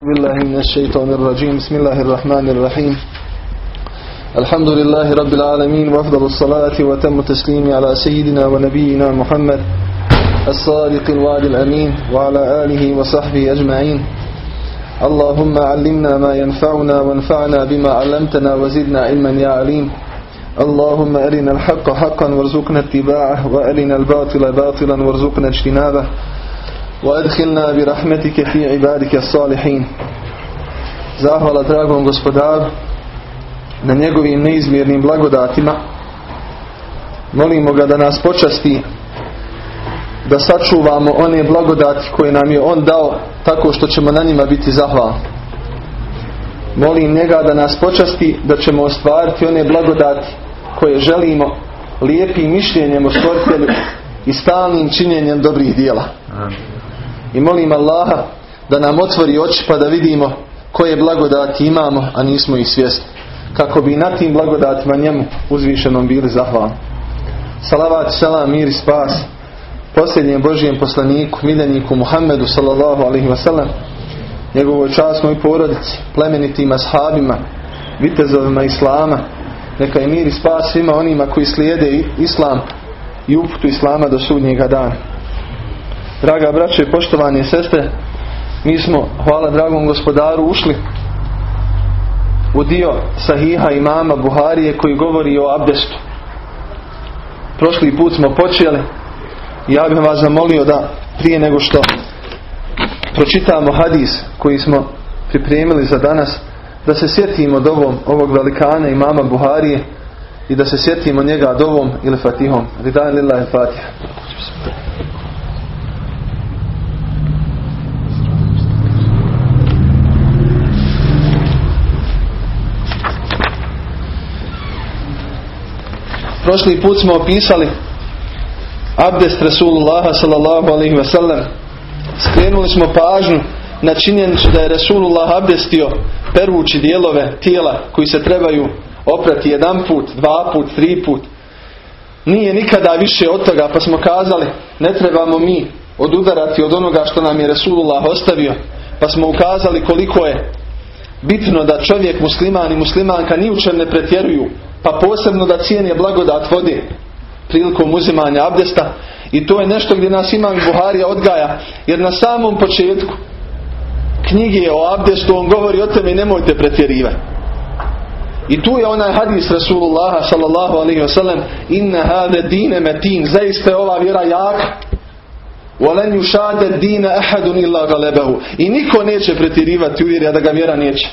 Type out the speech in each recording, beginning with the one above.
بالله من الشيطان الرجيم. بسم الله الرحمن الرحيم. الحمد لله رب العالمين وأفضل الصلاة وتم التسليم على سيدنا ونبينا محمد الصادق الوعد الأمين وعلى آله وصحبه أجمعين. اللهم علمنا ما ينفعنا وانفعنا بما علمتنا وزدنا علما يا عليم. اللهم أرنا الحق حقا وارزقنا اتباعه وأرنا الباطل باطلا وارزقنا اجتنابه. وادخلنا برحمتك في عبادك الصالحين Zahvala dragom gospodaru na njegovim neizmjernim blagodatima. Molimo ga da nas počasti da sačuvamo one blagodati koje nam je On dao tako što ćemo na njima biti zahvalni. Molim njega da nas počasti da ćemo ostvariti one blagodati koje želimo lijepim mišljenjem o stvoritelju i stalnim činjenjem dobrih dijela. I molim Allaha da nam otvori oči pa da vidimo koje blagodati imamo, a nismo ih svjesni. Kako bi na tim blagodatima njemu uzvišenom bili zahvalni. Salavat, selam, mir i spas posljednjem Božijem poslaniku, miljeniku Muhammedu sallallahu alaihi wasallam njegovoj časnoj porodici, plemenitim ashabima, vitezovima Islama, neka je mir i spas svima onima koji slijede Islam i uputu Islama do sudnjega dana. Draga braće i poštovane sestre, mi smo, hvala dragom gospodaru, ušli u dio sahiha imama Buharije koji govori o abdestu. Prošli put smo počeli ja bih vas zamolio da prije nego što pročitamo hadis koji smo pripremili za danas, da se sjetimo dovom ovog velikana imama Buharije i da se sjetimo njega dovom ili fatihom. Ridan lillahi fatiha. Prošli put smo opisali abdest Rasulullaha sallallahu alaihi ve sellem. Skrenuli smo pažnju na činjenicu da je Rasulullah abdestio perući dijelove tijela koji se trebaju oprati jedan put, dva put, tri put. Nije nikada više od toga pa smo kazali ne trebamo mi odudarati od onoga što nam je Rasulullah ostavio pa smo ukazali koliko je bitno da čovjek musliman i muslimanka ni u čem ne pretjeruju pa posebno da cijene blagodat vode prilikom uzimanja abdesta. I to je nešto gdje nas imam Buharija odgaja jer na samom početku knjige o abdestu on govori o tome nemojte pretjerivati. I tu je onaj hadis Rasulullaha sallallahu alaihi wasallam inna hade dine metin. Zaista je ova vjera jaka وَلَنْ يُشَادَ دِينَ أَحَدٌ إِلَّا غَلَبَهُ I niko neće pretjerivati u vjeri, a da ga vjera neće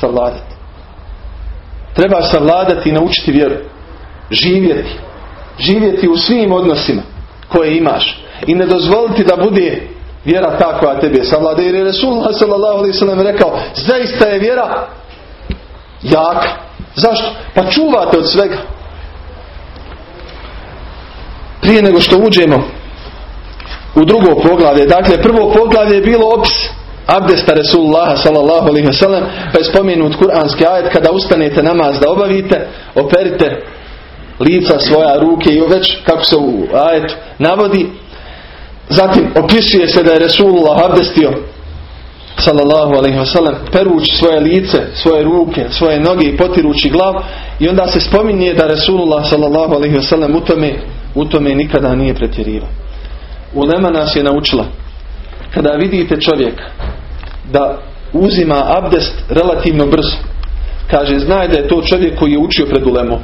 savladati. Treba savladati i naučiti vjeru. Živjeti. Živjeti u svim odnosima koje imaš. I ne dozvoliti da bude vjera ta koja tebe savlada. Jer je Resulullah sallallahu alaihi sallam rekao, zaista je vjera jaka. Zašto? Pa čuvate od svega. Prije nego što uđemo u drugo poglavlje. Dakle, prvo poglavlje je bilo opis abdesta Resulullaha sallallahu alaihi wasallam pa je spomenut kuranski ajet kada ustanete namaz da obavite operite lica svoja ruke i već kako se u ajetu navodi zatim opisuje se da je Resulullah abdestio sallallahu alaihi wasallam perući svoje lice, svoje ruke, svoje noge i potirući glav i onda se spominje da Resulullah sallallahu alaihi wasallam u tome, u tome nikada nije pretjerivao Ulema nas je naučila kada vidite čovjeka da uzima abdest relativno brzo. Kaže znaj da je to čovjek koji je učio pred ulemom.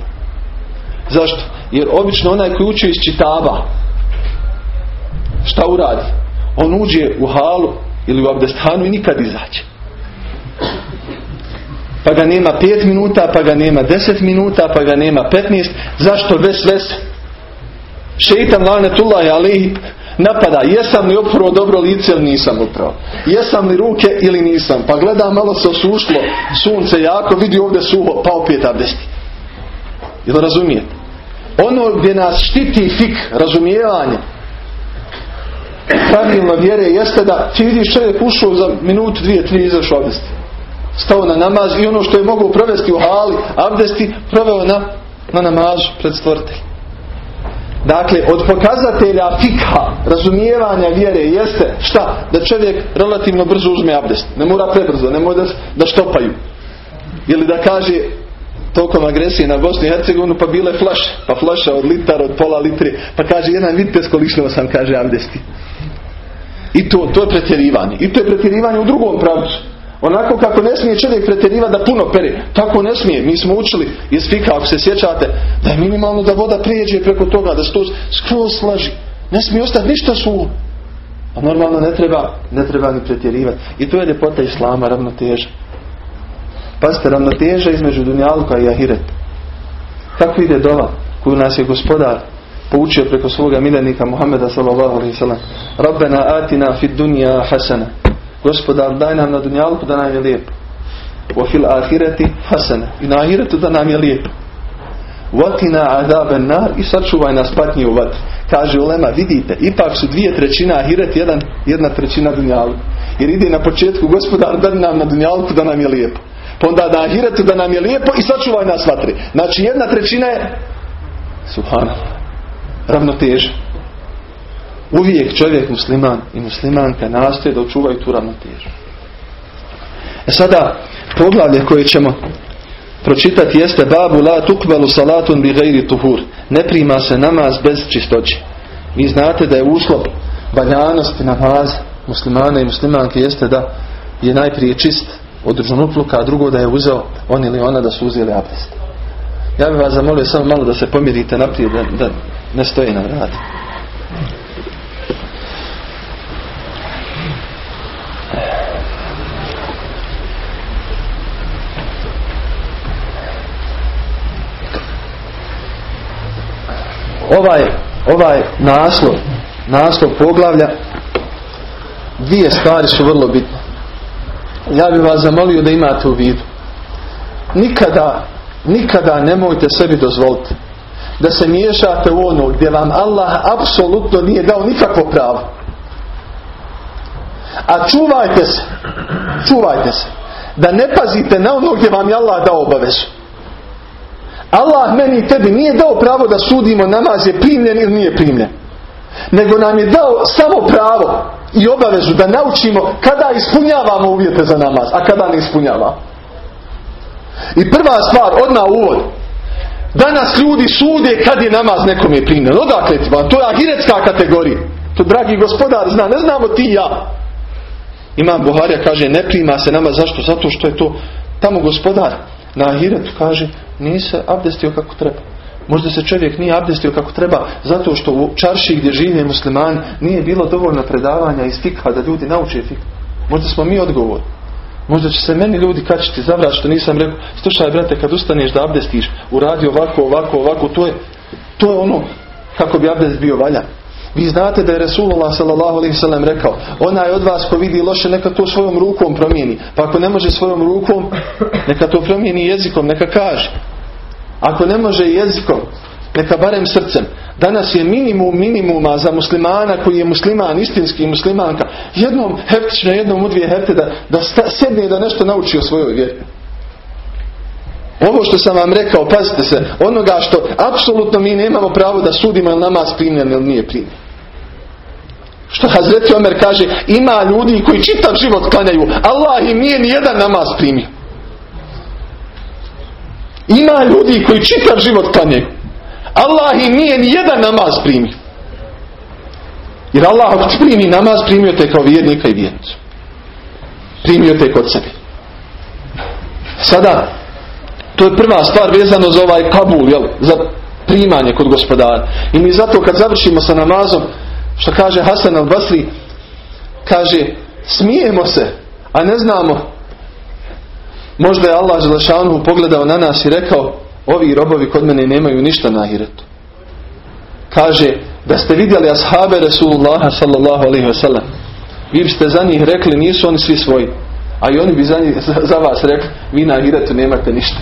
Zašto? jer obično onaj koji učio iz čitaba šta uradi? on uđe u halu ili u abdesthanu i nikad izađe. Pa ga nema 5 minuta pa ga nema 10 minuta pa ga nema 15 zašto? Ves ves šeitan lanetullahi alihi napada jesam li opravo dobro lice ili nisam opravo. Jesam li ruke ili nisam. Pa gledam malo se osušlo sunce jako, vidi ovdje suho, pa opet abdesti. Jel razumijete? Ono gdje nas štiti fik, razumijevanje, pravilno vjere jeste da ti vidiš čovjek ušao za minutu, dvije, tri izašao abdesti. Stao na namaz i ono što je mogao provesti u hali abdesti, proveo na, na namazu pred stvoritelj. Dakle, od pokazatelja fikha, razumijevanja vjere jeste šta? Da čovjek relativno brzo uzme abdest. Ne mora prebrzo, ne mora da štopaju. Ili da kaže tokom agresije na Bosnu i Hercegovinu pa bile flaše. Pa flaša od litar, od pola litri. Pa kaže jedan vidite skolično sam kaže abdesti. I to, to je pretjerivanje. I to je pretjerivanje u drugom pravcu. Onako kako ne smije čovjek pretjerivati da puno pere. Tako ne smije. Mi smo učili iz fika, ako se sjećate, da je minimalno da voda prijeđe preko toga, da se to skroz slaži. Ne smije ostati ništa su. A normalno ne treba, ne treba ni pretjerivati. I to je ljepota Islama, ravnoteža. Pazite, ravnoteža između Dunjaluka i Ahiret. Kako ide dova koju nas je gospodar poučio preko svoga miljenika Muhammeda sallallahu. Rabbena atina fid dunja hasana. Gospodar daj nam na dunjalku da nam je lijepo. Wa fil ahireti hasana. I na ahiretu da nam je lijepo. Vatina adaben nar i sačuvaj nas patnji u vatri. Kaže Ulema, vidite, ipak su dvije trećina ahiret, jedan, jedna trećina dunjalu. Jer ide na početku gospodar da nam na dunjalku da nam je lijepo. Pa onda na ahiretu da nam je lijepo i sačuvaj nas vatri. Znači jedna trećina je subhanallah ravnoteža. Uvijek čovjek musliman i muslimanka nastoje da očuvaju tu ravnotežu. E sada, poglavlje koje ćemo pročitati jeste babu la tukbalu salatun bi gajri tuhur. Ne prima se namaz bez čistoće. Vi znate da je uslov valjanosti namaza muslimana i muslimanke jeste da je najprije čist od žunupluka, a drugo da je uzeo on ili ona da su uzeli abdest. Ja bih vas zamolio samo malo da se pomirite naprijed, da, da ne stoji na vrati. Ovaj, ovaj naslov, naslov poglavlja, dvije stvari su vrlo bitne. Ja bih vas zamolio da imate u vidu. Nikada, nikada nemojte sebi dozvoliti da se miješate u ono gdje vam Allah apsolutno nije dao nikakvo pravo. A čuvajte se, čuvajte se, da ne pazite na ono gdje vam je Allah dao obavezu. Allah meni i tebi nije dao pravo da sudimo namaz je primljen ili nije primljen. Nego nam je dao samo pravo i obavezu da naučimo kada ispunjavamo uvjete za namaz, a kada ne ispunjavamo. I prva stvar, odmah uvod. Danas ljudi sude kad je namaz nekom je primljen. Odakle ti? To je ahiretska kategorija. To dragi gospodar zna. Ne znamo ti ja. Imam Buharija kaže ne prima se namaz. Zašto? Zato što je to tamo gospodar na ahiretu kaže nije se abdestio kako treba. Možda se čovjek nije abdestio kako treba zato što u čarši gdje žive muslimani nije bilo dovoljno predavanja iz fikha da ljudi nauče fikha. Možda smo mi odgovorni. Možda će se meni ljudi kačiti za vrat što nisam rekao, slušaj brate kad ustaneš da abdestiš, uradi ovako, ovako, ovako, to je, to je ono kako bi abdest bio valjan. Vi znate da je Resulullah sallam rekao, onaj od vas ko vidi loše neka to svojom rukom promijeni. Pa ako ne može svojom rukom, neka to promijeni jezikom, neka kaže. Ako ne može jezikom, neka barem srcem. Danas je minimum minimuma za muslimana koji je musliman, istinski muslimanka. Jednom heftić na jednom u dvije hefte da, da sedne da nešto nauči o svojoj vjeri. Ovo što sam vam rekao, pazite se, onoga što apsolutno mi nemamo pravo da sudimo je namaz primljen ili nije primljen. Što Hazreti Omer kaže, ima ljudi koji čitav život klanjaju, Allah im nije ni jedan namaz primio. Ima ljudi koji čitav život klanjaju. Allah im nije ni jedan namaz primio. Jer Allah ako ti primi namaz, primio te kao vjernika i vjernicu. Primio te kod sebe. Sada, to je prva stvar vezano za ovaj kabul, jel? za primanje kod gospodara. I mi zato kad završimo sa namazom, što kaže Hasan al-Basri, kaže, smijemo se, a ne znamo. Možda je Allah Želešanu pogledao na nas i rekao, ovi robovi kod mene nemaju ništa na ahiretu. Kaže, da ste vidjeli ashabe Rasulullaha sallallahu alaihi wasallam, vi biste za njih rekli, nisu oni svi svoji. A i oni bi za, njih, za vas rekli, vi na ahiretu nemate ništa.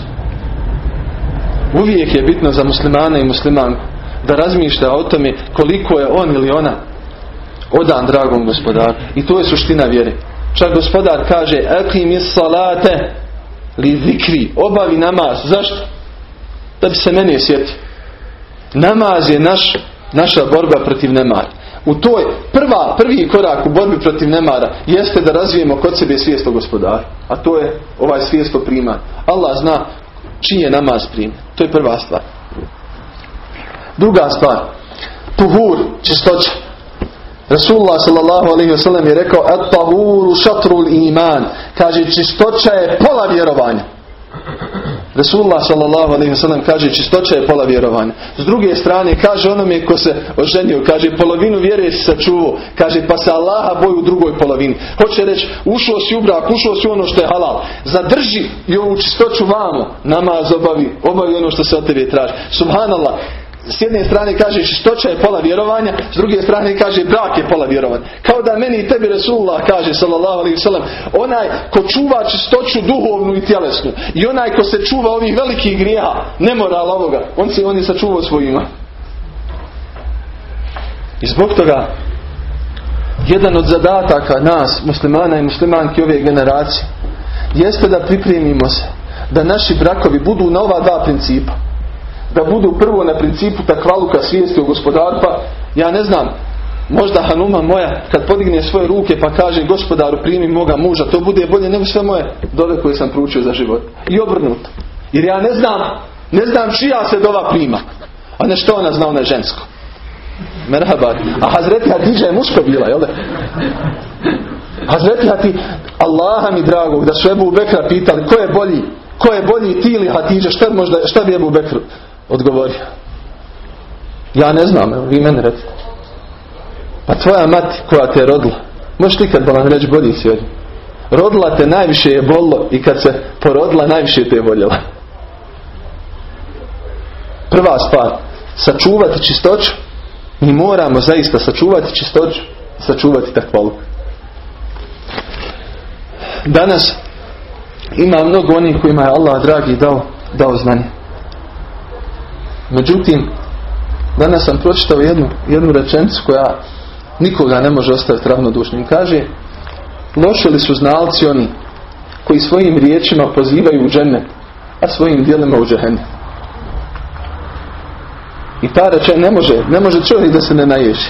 Uvijek je bitno za muslimana i muslimanku da razmišlja o tome koliko je on ili ona odan dragom gospodaru. I to je suština vjere. Čak gospodar kaže, Ekim is salate li zikri, obavi namaz. Zašto? da bi se mene sjetio. Namaz je naš naša borba protiv nemara. U toj prva, prvi korak u borbi protiv nemara jeste da razvijemo kod sebe svijest o gospodaru. A to je ovaj svijest o. Allah zna čiji je namaz prime. To je prva stvar. Druga stvar. Tuhur, čistoća. Rasulullah sallallahu alaihi wasallam je rekao at tahuru šatrul iman. Kaže čistoća je pola vjerovanja. Rasulullah sallallahu alaihi wasallam kaže čistoća je pola vjerovanja. S druge strane kaže onome ko se oženio, kaže polovinu vjere si sačuvao, kaže pa se Allaha boju u drugoj polovini. Hoće reći ušao si u brak, ušao si ono što je halal. Zadrži i ovu čistoću vamo, namaz obavi, obavi ono što se od tebe traži. Subhanallah, s jedne strane kaže čistoća je pola vjerovanja, s druge strane kaže brak je pola vjerovanja. Kao da meni i tebi Resulullah kaže sallallahu alaihi wasallam, onaj ko čuva čistoću duhovnu i tjelesnu i onaj ko se čuva ovih velikih grijeha, nemoral ovoga, on se on je sačuvao svojima. I zbog toga jedan od zadataka nas, muslimana i muslimanki ove generacije, jeste da pripremimo se da naši brakovi budu na ova dva principa da budu prvo na principu takvaluka svijesti o gospodaru, pa ja ne znam, možda Hanuma moja kad podigne svoje ruke pa kaže gospodaru primi moga muža, to bude bolje nego sve moje dove koje sam proučio za život. I obrnuto. Jer ja ne znam, ne znam čija se dova prima, a ne što ona zna, ona je žensko. Merhaba. A Hazreti Hadidža je muško bila, jel da? Hazreti Hadidža, Allaha mi dragog, da su Ebu Bekra pitali ko je bolji, ko je bolji ti ili Hadidža, šta, možda, šta bi Ebu Bekr odgovorio? Ja ne znam, evo, vi meni recite. Pa tvoja mati koja te je rodila, možeš ti kad vam reći bolji si od Rodila te najviše je bolilo i kad se porodila najviše te je voljela. Prva stvar, sačuvati čistoću, mi moramo zaista sačuvati čistoću, sačuvati takvalu. Danas ima mnogo onih kojima je Allah dragi dao, dao znanje. Međutim, danas sam pročitao jednu, jednu rečenicu koja nikoga ne može ostaviti ravnodušnim. Kaže, loše li su znalci oni koji svojim riječima pozivaju u džene, a svojim dijelima u džehenne. I ta reče ne može, ne može čovjek da se ne naježi.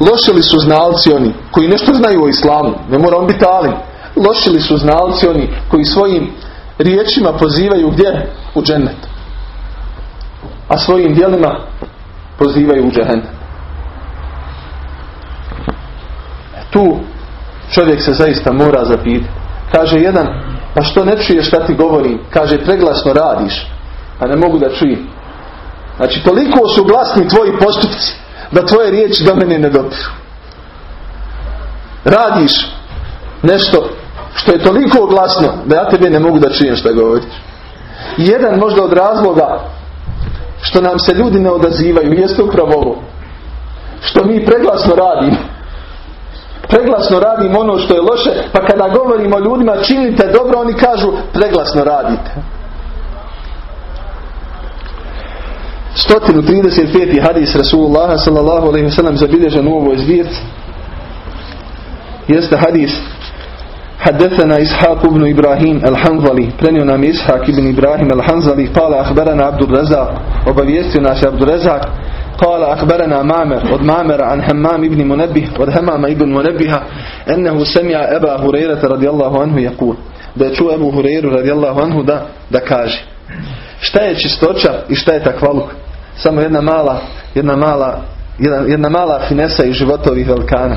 Loše li su znalci oni koji nešto znaju o islamu, ne mora on biti alim. Loše li su znalci oni koji svojim riječima pozivaju gdje? U džennet. A svojim dijelima pozivaju u džehennem. Tu čovjek se zaista mora zapitati. Kaže jedan, pa što ne čuješ šta ti govorim? Kaže, preglasno radiš. Pa ne mogu da čujem. Znači, toliko su glasni tvoji postupci da tvoje riječi do mene ne dopiru. Radiš nešto što je toliko glasno da ja tebe ne mogu da čujem što govoriš. Jedan možda od razloga što nam se ljudi ne odazivaju jeste upravo ovo. Što mi preglasno radimo. Preglasno radimo ono što je loše, pa kada govorimo ljudima činite dobro, oni kažu preglasno radite. 135. hadis Rasulullah sallallahu alaihi wa sallam zabilježen u ovoj zbirci jeste hadis حدثنا إسحاق بن إبراهيم الحنظلي prenio nam Ishak ibn Ibrahim al-Hanzali قال أخبرنا عبد الرزاق obavijestio nas Abdul Razak قال أخبرنا معمر od معمر عن همام ibn منبه od همام ibn منبه أنه سمع أبا هريرة رضي الله عنه يقول da je čuo Ebu Hureyru radijallahu anhu da, da kaže šta je čistoća i šta je takvaluk samo jedna mala jedna mala jedna, jedna mala finesa iz života ovih velikana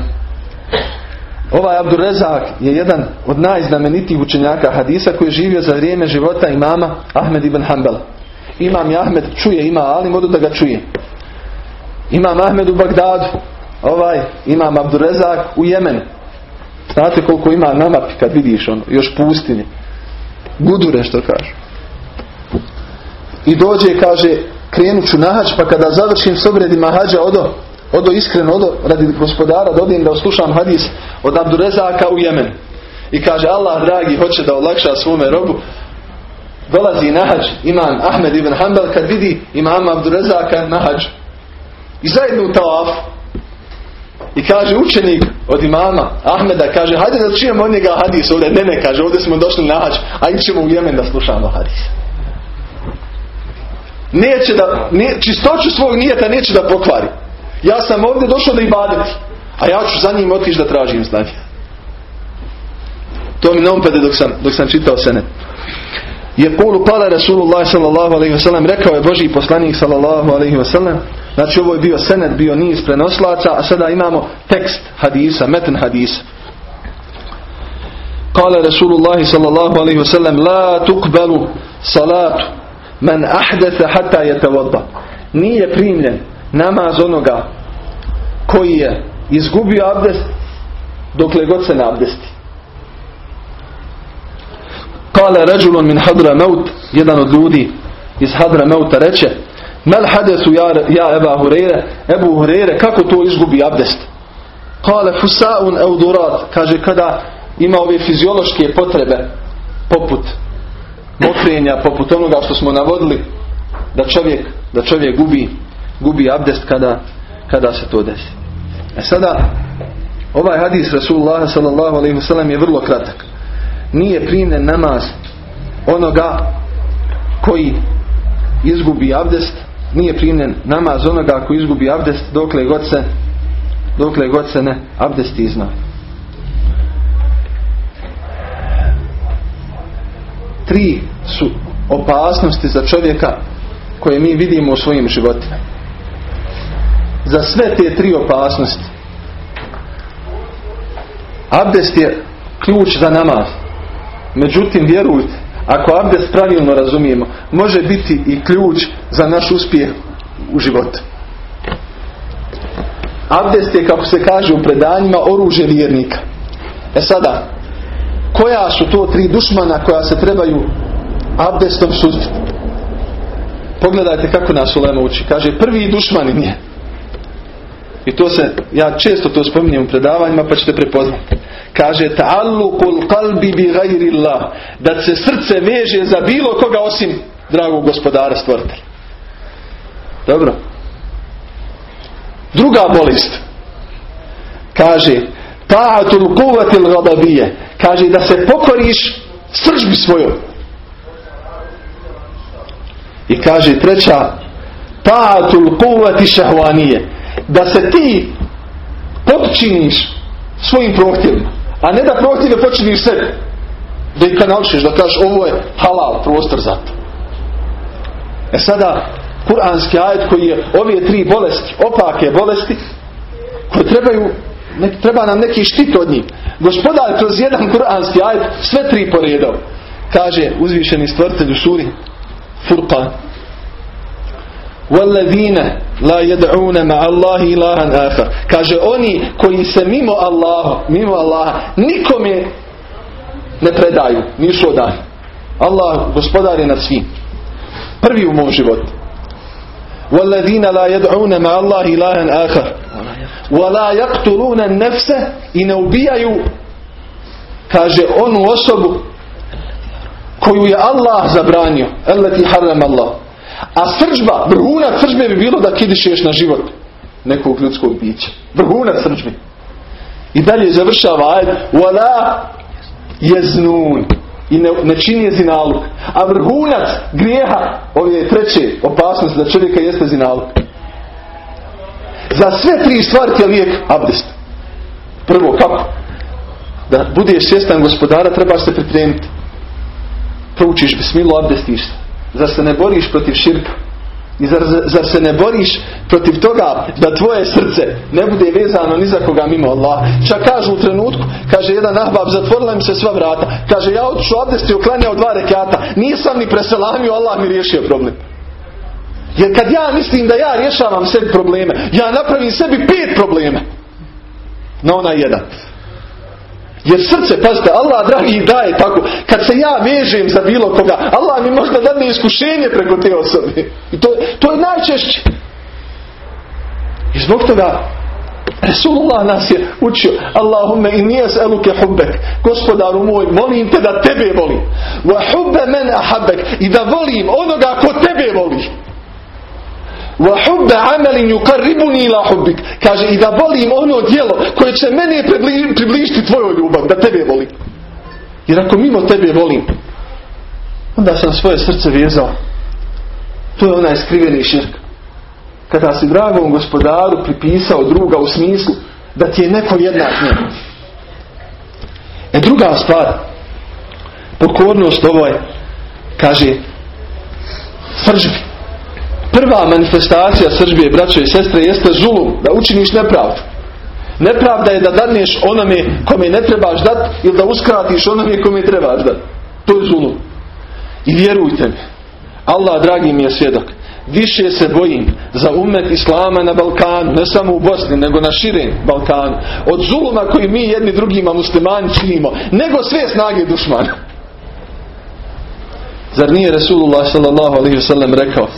Ovaj Abdurrezak je jedan od najznamenitijih učenjaka hadisa koji je živio za vrijeme života imama Ahmed ibn Hanbal. Imam je Ahmed čuje, ima ali modu da ga čuje. Imam Ahmed u Bagdadu, ovaj imam Abdurrezak u Jemenu. Znate koliko ima na kad vidiš ono, još pustine. Gudure što kažu. I dođe kaže krenut ću na hađ pa kada završim s obredima hađa odo odo iskreno, odo radi gospodara da odim da oslušam hadis od Abdurezaka u Jemen. I kaže Allah dragi hoće da olakša svome robu. Dolazi na hađ imam Ahmed ibn Hanbal kad vidi imam Abdurezaka na hađ. I zajedno u tawaf. I kaže učenik od imama Ahmeda, kaže hajde da čujemo od njega hadis ovdje. Ne, ne, kaže ovdje smo došli na hađ, a ćemo u Jemen da slušamo hadis. neće da, ne, čistoću svog nijeta neće da pokvari. Ja sam ovdje došao da ibadeti, a ja ću za njim otići da tražim znanje. To mi ne umpade dok sam, dok sam čitao sene. Je polu pala Rasulullah sallallahu alaihi wasallam, rekao je Boži poslanik sallallahu alaihi wasallam, znači ovo je bio senet, bio niz prenoslaca, a sada imamo tekst hadisa, meten hadisa. Kale Rasulullah sallallahu alaihi wasallam, la tukbalu salatu man ahdatha hatta yatawadda. Nije primljen namaz onoga koji je izgubio abdest dokle god se ne abdesti. Kale ređulun min hadra maut, jedan od ljudi iz hadra mauta reče, Mel hadesu ja, ja Eba Hureyre, Ebu Hureyre, kako to izgubi abdest? Kale fusaun eudurat, kaže kada ima ove fiziološke potrebe, poput mokrenja, poput onoga što smo navodili, da čovjek, da čovjek gubi, gubi abdest kada, kada se to desi. E sada, ovaj hadis Rasulullah wasallam je vrlo kratak. Nije primljen namaz onoga koji izgubi abdest, nije primljen namaz onoga koji izgubi abdest dokle god se dokle god se ne abdesti izna. Tri su opasnosti za čovjeka koje mi vidimo u svojim životima. Za sve te tri opasnosti abdest je ključ za namaz. Međutim, vjerujte, ako abdest pravilno razumijemo, može biti i ključ za naš uspjeh u životu. Abdest je, kako se kaže u predanjima, oružje vjernika. E sada, koja su to tri dušmana koja se trebaju abdestom suzbiti? Pogledajte kako nas Ulema uči. Kaže, prvi dušmanin je. I to se, ja često to spominjem u predavanjima, pa ćete prepoznati. Kaže, ta'allukul kalbi bi gajrillah. Da se srce veže za bilo koga osim dragog gospodara stvoritelja. Dobro. Druga bolest. Kaže, ta'atul kuvatil gadabije. Kaže, da se pokoriš sržbi svojom. I kaže treća, ta'atul kuvati šahvanije. Da se ti podčiniš svojim prohtjevima. A ne da prohtjeve počiniš sebi. Da ih kanalšiš, da kažeš ovo je halal prostor za to. E sada, kuranski ajet koji je ove tri bolesti, opake bolesti, koje trebaju, ne, treba nam neki štit od njih. Gospodar kroz jedan kuranski ajet sve tri poredao. Kaže uzvišeni stvrtelj u suri Furqan. وَالَّذِينَ لَا يَدْعُونَ مَعَ اللَّهِ إِلَهًا آخَرَ Kaže oni koji se mimo Allaha, mimo Allaha nikome ne predaju, nisu odani. Allah gospodar je nad svim. Prvi u mom životu. وَالَّذِينَ لَا يَدْعُونَ مَعَ اللَّهِ إِلَهًا آخَرَ وَلَا يَقْتُلُونَ النَّفْسَ i ne ubijaju kaže onu osobu koju je Allah zabranio. Allati haram Allah. A sržba, vrhunac sržbe bi bilo da kidišeš na život nekog ljudskog bića. Vrhunac sržbe. I dalje završava ajed wala jeznun i ne, ne čini je zinaluk. A vrhunac grijeha, ove treće opasnosti da čovjeka jeste zinaluk. Za sve tri stvari je lijek abdest. Prvo, kako? Da budeš svjestan gospodara, trebaš se pripremiti. Proučiš bismilu, abdestiš se. Zar se ne boriš protiv širka? I zar, zar se ne boriš protiv toga da tvoje srce ne bude vezano ni za koga mimo Allah? Čak kažu u trenutku, kaže jedan ahbab, zatvorila mi se sva vrata. Kaže, ja otišu abdest i oklanjao dva rekata. Nisam ni preselamio, Allah mi riješio problem. Jer kad ja mislim da ja rješavam sebi probleme, ja napravim sebi pet problema. Na onaj jedan. Jer srce, pazite, Allah dragi daje tako. Kad se ja vežem za bilo koga, Allah mi možda dadne iskušenje preko te osobe. I to, to je najčešće. I zbog toga Resulullah nas je učio Allahumme i nije eluke hubbek Gospodaru moj, molim te da tebe volim Wa hubbe men ahabbek I da volim onoga ko tebe voli hubba amalin yuqarribuni ila hubbik kaže i da volim ono djelo koje će mene približiti, približiti tvojoj ljubav da tebe volim jer ako mimo tebe volim onda sam svoje srce vezao To je onaj skriveni širk. Kada si dragom gospodaru pripisao druga u smislu da ti je neko jednak njemu. E druga stvar, pokornost ovo je, kaže, sržbi. Prva manifestacija sržbije, braćo i sestre, jeste zulum, da učiniš nepravdu. Nepravda je da dadneš onome kome ne trebaš dat ili da uskratiš onome kome trebaš dat. To je zulum. I vjerujte mi, Allah dragi mi je svjedok, više se bojim za umet Islama na Balkanu, ne samo u Bosni, nego na širem Balkanu, od zuluma koji mi jedni drugima muslimani činimo, nego sve snage dušmana. Zar nije Resulullah sallallahu rekao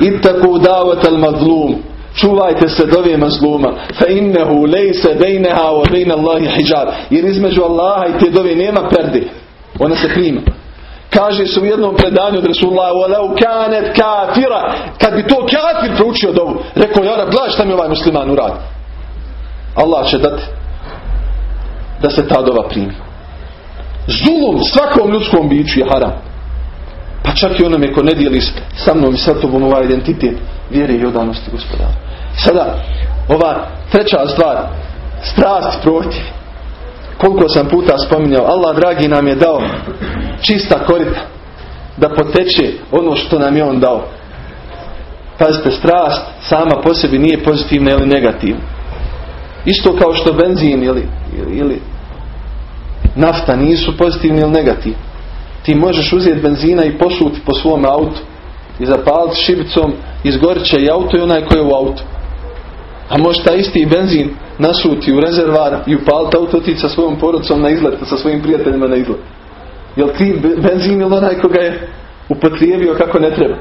Ittaku davat al mazlum čuvajte se dove mazluma. Fa innehu lejse bejneha wa bejne Allahi hijab. Jer između Allaha i te dove nema perdi. Ona se prima. Kaže se u jednom predanju od Resulullah walau kanet kafira. Kad bi to kafir proučio dovu rekao ja gledaj šta mi ovaj musliman uradi. Allah će dati da se ta dova primi. Zulum svakom ljudskom biću je haram pa čak i onome ko ne dijeli sa mnom i sa tobom ovaj identitet vjere i odanosti gospodara. Sada, ova treća stvar, strast protiv. Koliko sam puta spominjao, Allah dragi nam je dao čista korita da poteče ono što nam je on dao. Pazite, strast sama po sebi nije pozitivna ili negativna. Isto kao što benzin ili, ili, ili nafta nisu pozitivni ili negativni. Ti možeš uzeti benzina i posuti po svom autu i zapaliti šibicom, će i auto i onaj koji je u autu. A može taj isti benzin nasuti u rezervar i upaliti auto otići sa svojom porodcom na izlet, sa svojim prijateljima na izlet. Jel kriv benzin ili onaj koga je upotrijebio kako ne treba?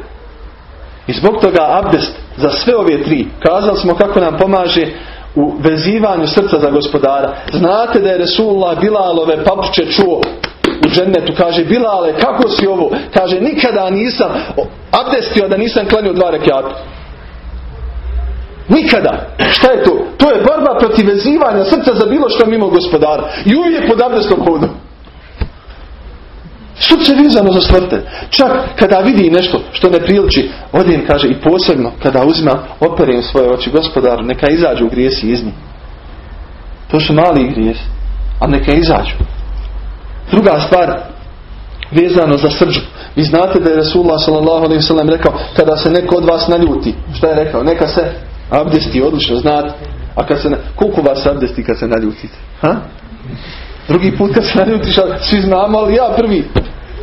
I zbog toga abdest za sve ove tri, kazali smo kako nam pomaže u vezivanju srca za gospodara. Znate da je Resulullah Bilalove papuče čuo u džennetu. Kaže, Bilale, kako si ovo? Kaže, nikada nisam abdestio da nisam klanio dva rekiata. Nikada. Šta je to? To je borba protiv vezivanja srca za bilo što mimo gospodara. I uvijek pod abdestom hodu. Srce vizano za stvrte. Čak kada vidi nešto što ne priliči, odim, kaže, i posebno kada uzima, operem svoje oči gospodaru, neka izađu grijesi iz njih. To su mali grijesi. A neka izađu. Druga stvar, vezano za srđu. Vi znate da je Resulullah s.a.v. rekao, kada se neko od vas naljuti, šta je rekao? Neka se abdesti, odlično, znate. A kad se, koliko vas abdesti kad se naljutite? Ha? Drugi put kad se naljutiš, svi znamo, ali ja prvi.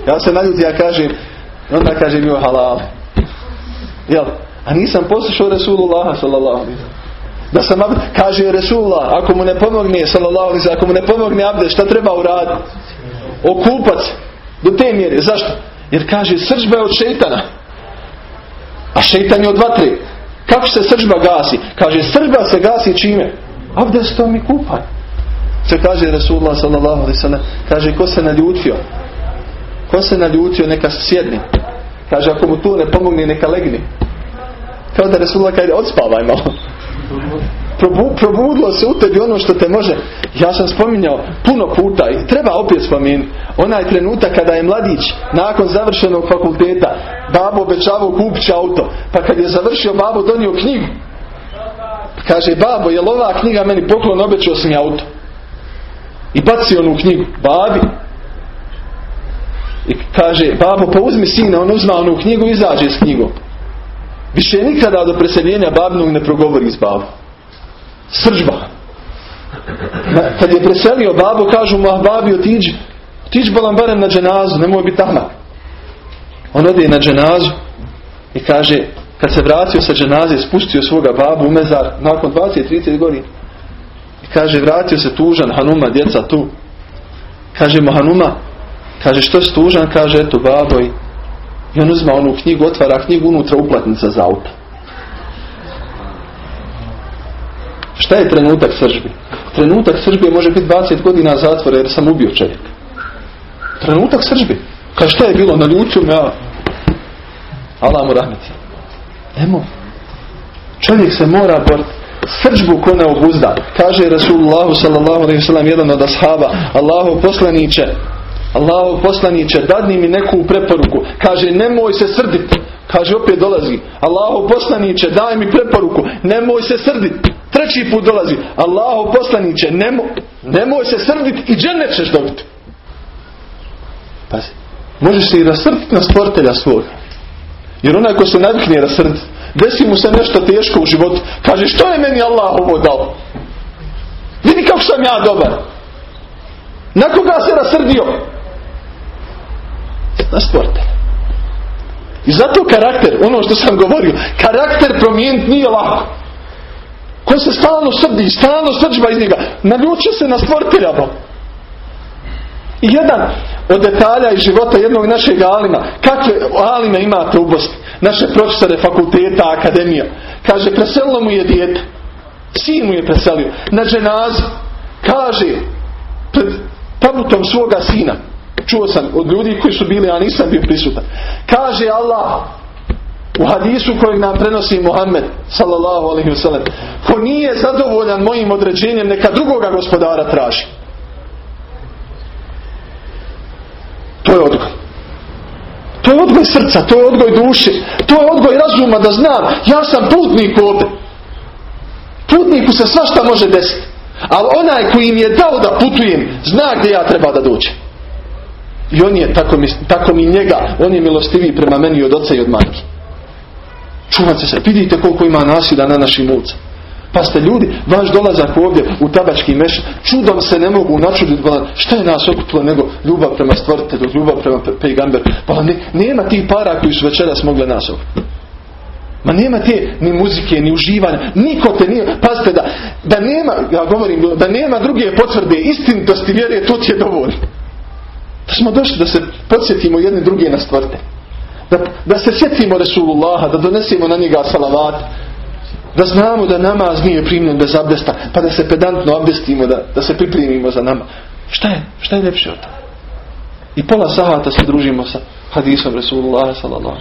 Ja se naljuti, ja kažem, onda kažem joj halal. Jel? A nisam poslušao Resulullah sallallahu da sam kaže Resulullah, ako mu ne pomogne sallallahu ako mu ne pomogne abdest, šta treba uraditi? Okupac do te mjere. Zašto? Jer kaže sržba je od šeitana. A šeitan je od vatre. Kako se sržba gasi? Kaže sržba se gasi čime? Abdestom i kupaj. Se kaže Resulullah sallallahu alaihi sallam. Kaže ko se naljutio? Ko se naljutio neka sjedni. Kaže ako mu tu ne pomogne neka legni. Kao da Resulullah kaže odspavaj malo probudilo se u tebi ono što te može. Ja sam spominjao puno puta i treba opet spomenuti. Onaj trenutak kada je mladić nakon završenog fakulteta babo obećavao kupiti auto. Pa kad je završio babo donio knjigu. Kaže babo je ova knjiga meni poklon obećao sam auto. I baci onu knjigu. Babi. I kaže babo pa uzmi sina. On uzma onu knjigu i izađe s knjigom. Više nikada do preseljenja babnog ne progovori s babom sržba. Kad je preselio babu, kažu mu, ah babi, otiđi. Otiđi bolam barem na dženazu, nemoj biti tamo. On ode na dženazu i kaže, kad se vratio sa dženaze, spustio svoga babu u mezar nakon 20-30 godina. I kaže, vratio se tužan, Hanuma, djeca tu. Kaže mu Hanuma, kaže, što si tužan? Kaže, eto, babo. I on uzma onu knjigu, otvara knjigu, unutra uplatnica za auto. Šta je trenutak sržbi? Trenutak sržbi može biti 20 godina zatvora jer sam ubio čovjek. Trenutak sržbi. Kad šta je bilo? Naljutio me ja. Allah mu rahmeti. Čovjek se mora boriti. Sržbu ko ne obuzda. Kaže Rasulullahu sallallahu alaihi sallam jedan od ashaba. Allahu poslaniće. Allahu poslaniće dadni mi neku preporuku. Kaže nemoj se srditi. Kaže opet dolazi. Allahu poslaniće daj mi preporuku. Nemoj se srditi. Treći put dolazi. Allahu poslaniće nemoj, nemoj se srditi i džennet ćeš dobiti. Pazi. Možeš se i rasrditi na stvoritelja svoga. Jer onaj ko se navikne rasrditi. Desi mu se nešto teško u životu. Kaže što je meni Allah ovo dao? Vidi kako sam ja dobar. Na koga se rasrdio? Na stvoritelja. I zato karakter, ono što sam govorio, karakter promijeniti nije lako. Ko se stalno srdi, stalno srđba iz njega, naljuče se na stvoritelja. I jedan od detalja iz života jednog našeg alima, kakve alime imate u Bosni, naše profesore fakulteta, akademija, kaže, preselilo mu je dijete, sin mu je preselio, na dženazu, kaže, pred tabutom svoga sina, čuo sam od ljudi koji su bili, a nisam bio prisutan. Kaže Allah u hadisu kojeg nam prenosi Muhammed sallallahu alaihi wasallam ko nije zadovoljan mojim određenjem neka drugoga gospodara traži. To je odgoj. To je odgoj srca, to je odgoj duše, to je odgoj razuma da znam, ja sam putnik ovdje. Putniku se svašta može desiti. Ali onaj koji im je dao da putujem, zna gdje ja treba da dođem. I on je, tako mi, tako mi njega, on je milostiviji prema meni od oca i od majke. Čuvajte se, vidite koliko ima nasilja na našim ulicama. Pa ste ljudi, vaš dolazak ovdje u tabački meš, čudom se ne mogu načuditi, šta je nas okupilo nego ljubav prema stvoritelju, ljubav prema pejgamber. Pa ne, nema tih para koji su večeras mogle nas okupiti. Ma nema te ni muzike, ni uživanja, niko te nije, pazite da, da nema, ja govorim, da nema druge potvrde istinitosti vjere, to ti je dovoljno. Da smo došli da se podsjetimo jedne druge na stvrte. Da, da se sjetimo Resulullaha, da donesemo na njega salavat. Da znamo da namaz nije primljen bez abdesta, pa da se pedantno abdestimo, da, da se pripremimo za nama. Šta je? Šta je ljepše od toga? I pola sahata se družimo sa hadisom Resulullaha sallallahu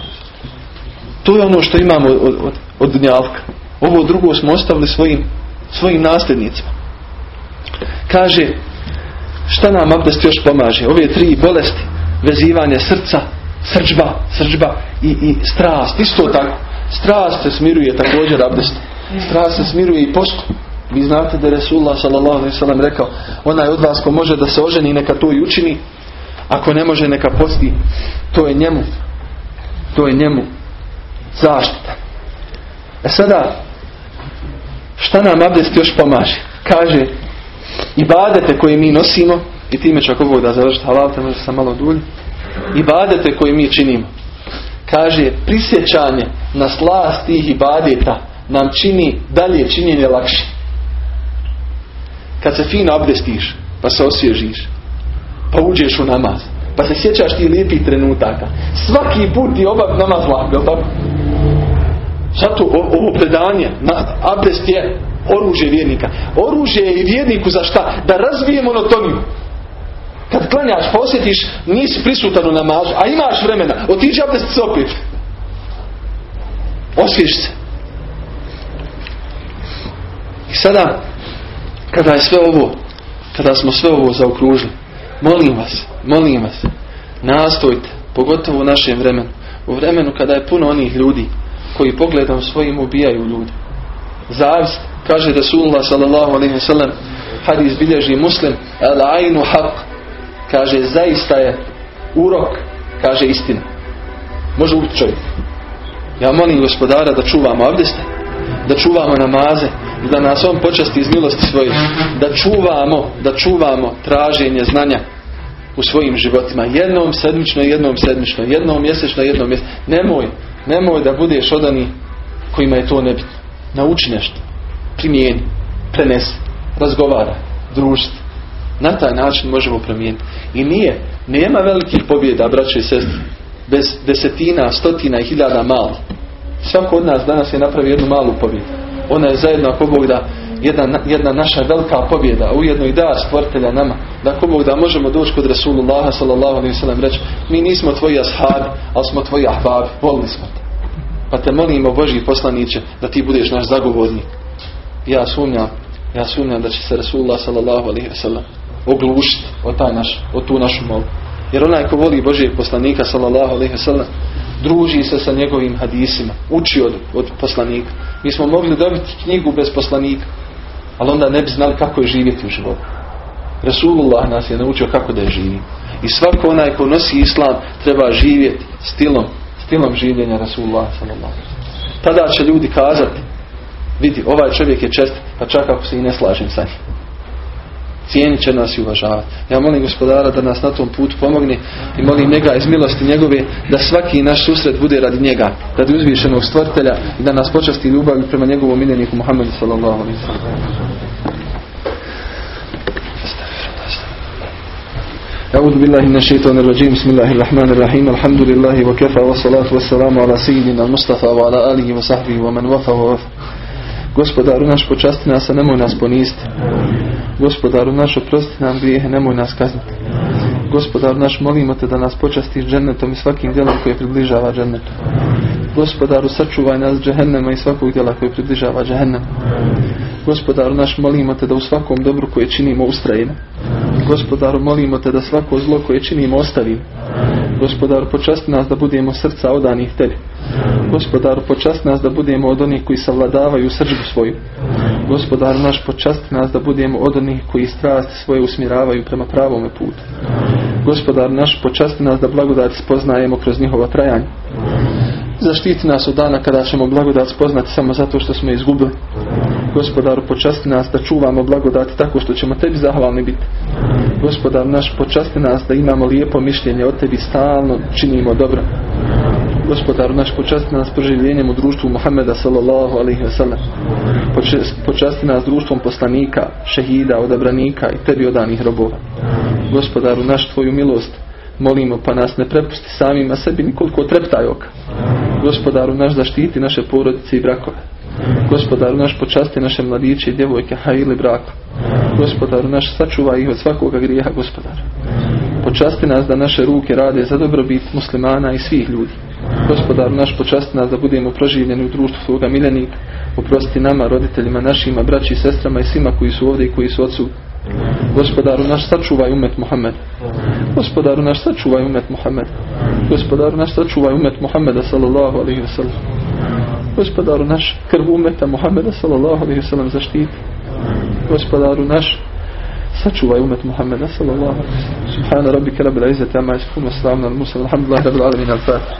To je ono što imamo od, od, od dunjalka. Ovo drugo smo ostavili svojim, svojim nasljednicima. Kaže Šta nam abdest još pomaže? Ove tri bolesti, vezivanje srca, srđba, srđba i, i strast. Isto tako. Strast se smiruje također abdest. Strast se smiruje i postu. Vi znate da je Resulullah s.a.v. rekao onaj od vas ko može da se oženi neka to i učini. Ako ne može neka posti. To je njemu. To je njemu zaštita. E sada šta nam abdest još pomaže? Kaže i badete koje mi nosimo, i time ću ako da završiti halal, te može sam malo dulj, i badete koje mi činimo. Kaže, prisjećanje na slast tih ibadeta nam čini dalje činjenje lakše. Kad se fino abdestiš, pa se osvježiš, pa uđeš u namaz, pa se sjećaš ti lijepih trenutaka. Svaki put ti obav namaz lako, tako? Zato ovo predanje, abdest je oružje vjernika. Oružje je vjerniku za šta? Da razvije monotoniju. Kad klanjaš, posjetiš, nisi prisutan u namazu, a imaš vremena, otiđi abdest se opet. Osviješ se. I sada, kada je sve ovo, kada smo sve ovo zaokružili, molim vas, molim vas, nastojte, pogotovo u našem vremenu, u vremenu kada je puno onih ljudi koji pogledom svojim ubijaju ljudi. Zavist, Kaže Rasulullah sallallahu alaihi sallam hadis bilježi muslim al ainu haq kaže zaista je urok kaže istina. Može ubiti čovjek. Ja molim gospodara da čuvamo abdeste da čuvamo namaze da nas on počasti iz milosti svoje da čuvamo da čuvamo traženje znanja u svojim životima. Jednom sedmično jednom sedmično jednom mjesečno jednom mjesečno. Nemoj nemoj da budeš odani kojima je to nebitno. Nauči nešto. Primijeni, prenesi, razgovara, društvo. Na taj način možemo promijeniti. I nije, nema velikih pobjeda, braće i sestre, bez desetina, stotina i hiljada malih. Svako od nas danas je napravio jednu malu pobjedu. Ona je zajedno, ako Bog da, jedna, jedna naša velika pobjeda, ujedno i da stvoritelja nama, da ako Bog da možemo doći kod Rasulullaha sallallahu alaihi sallam reći, mi nismo tvoji ashabi, ali smo tvoji ahbabi, volili smo te. Pa te molimo Boži poslaniće da ti budeš naš zagovornik ja sumnjam, ja sumnjam da će se Rasulullah sallallahu alaihi sallam oglušiti o, taj naš, o tu našu molbu. Jer onaj ko voli Božijeg poslanika sallallahu alaihi sallam druži se sa njegovim hadisima, uči od, od poslanika. Mi smo mogli dobiti knjigu bez poslanika, ali onda ne bi znali kako je živjeti u životu. Rasulullah nas je naučio kako da je živi. I svako onaj ko nosi islam treba živjeti stilom, stilom življenja Rasulullah sallallahu Tada će ljudi kazati, vidi, ovaj čovjek je čest, pa čak ako se i ne slažem sa njim Cijenit će nas i uvažavati. Ja molim gospodara da nas na tom putu pomogne i molim njega iz milosti njegove da svaki naš susret bude radi njega, radi uzvišenog stvrtelja i da nas počasti ljubavi prema njegovom miljeniku Muhammedu sallallahu alaihi أعوذ بالله من الشيطان الرجيم بسم الله الرحمن الرحيم الحمد لله وكفى والصلاة والسلام على سيدنا المصطفى وعلى آله وصحبه ومن وفى ووفى Gospodaru naš počasti nas, a nemoj nas poniziti. Gospodaru naš oprosti nam grijehe, nemoj nas kazniti. Gospodaru naš molimo te da nas počastiš džennetom i svakim djelom koje približava džennetu. Gospodaru sačuvaj nas džehennema i svakog djela koje približava džehennemu. Gospodaru naš molimo te da u svakom dobru koje činimo ustrajimo. Gospodaru molimo te da svako zlo koje činimo ostavimo. Gospodaru počasti nas da budemo srca odanih tebi. Gospodaru počasti nas da budemo od onih koji savladavaju srđbu svoju. Gospodaru naš počasti nas da budemo od onih koji strasti svoje usmjeravaju prema pravome putu. Gospodar naš počasti nas da blagodati spoznajemo kroz njihova trajanja. Zaštiti nas od dana kada ćemo blagodat spoznati samo zato što smo izgubili. Gospodaru počasti nas da čuvamo blagodati tako što ćemo tebi zahvalni biti. Gospodar naš počasti nas da imamo lijepo mišljenje o tebi stalno činimo dobro. Gospodaru naš počasti nas proživljenjem u društvu Muhammeda sallallahu alaihi wa sallam. Počasti nas društvom poslanika, šehida, odabranika i tebi odanih robova. Gospodaru naš tvoju milost molimo pa nas ne prepusti samima sebi nikoliko treptaj oka. Gospodaru naš zaštiti naše porodice i brakove. Gospodaru naš počasti naše mladiće i djevojke, ha ili braku. Gospodaru naš sačuvaj ih od svakoga grijeha, gospodaru. Počasti nas da naše ruke rade za dobrobit muslimana i svih ljudi. Gospodaru naš počasti nas da budemo proživljeni u društvu svoga miljenika. Oprosti nama, roditeljima, našima, braći i sestrama i svima koji su ovdje i koji su odsud. Gospodaru naš sačuvaj umet Muhammed. Gospodaru naš sačuvaj umet Muhammed. Gospodaru naš sačuvaj umet Muhammeda sallallahu alaihi wa sallam. Gospodaru naš krv umeta Muhammeda sallallahu alaihi wa sallam zaštiti. Gospodaru naš sačuvaj umet Muhammeda sallallahu alaihi wa sallam. Subhana rabbika rabbil izzati amma yasifun wa salamun al mursalin. Alhamdulillah rabbil alamin al-fatih.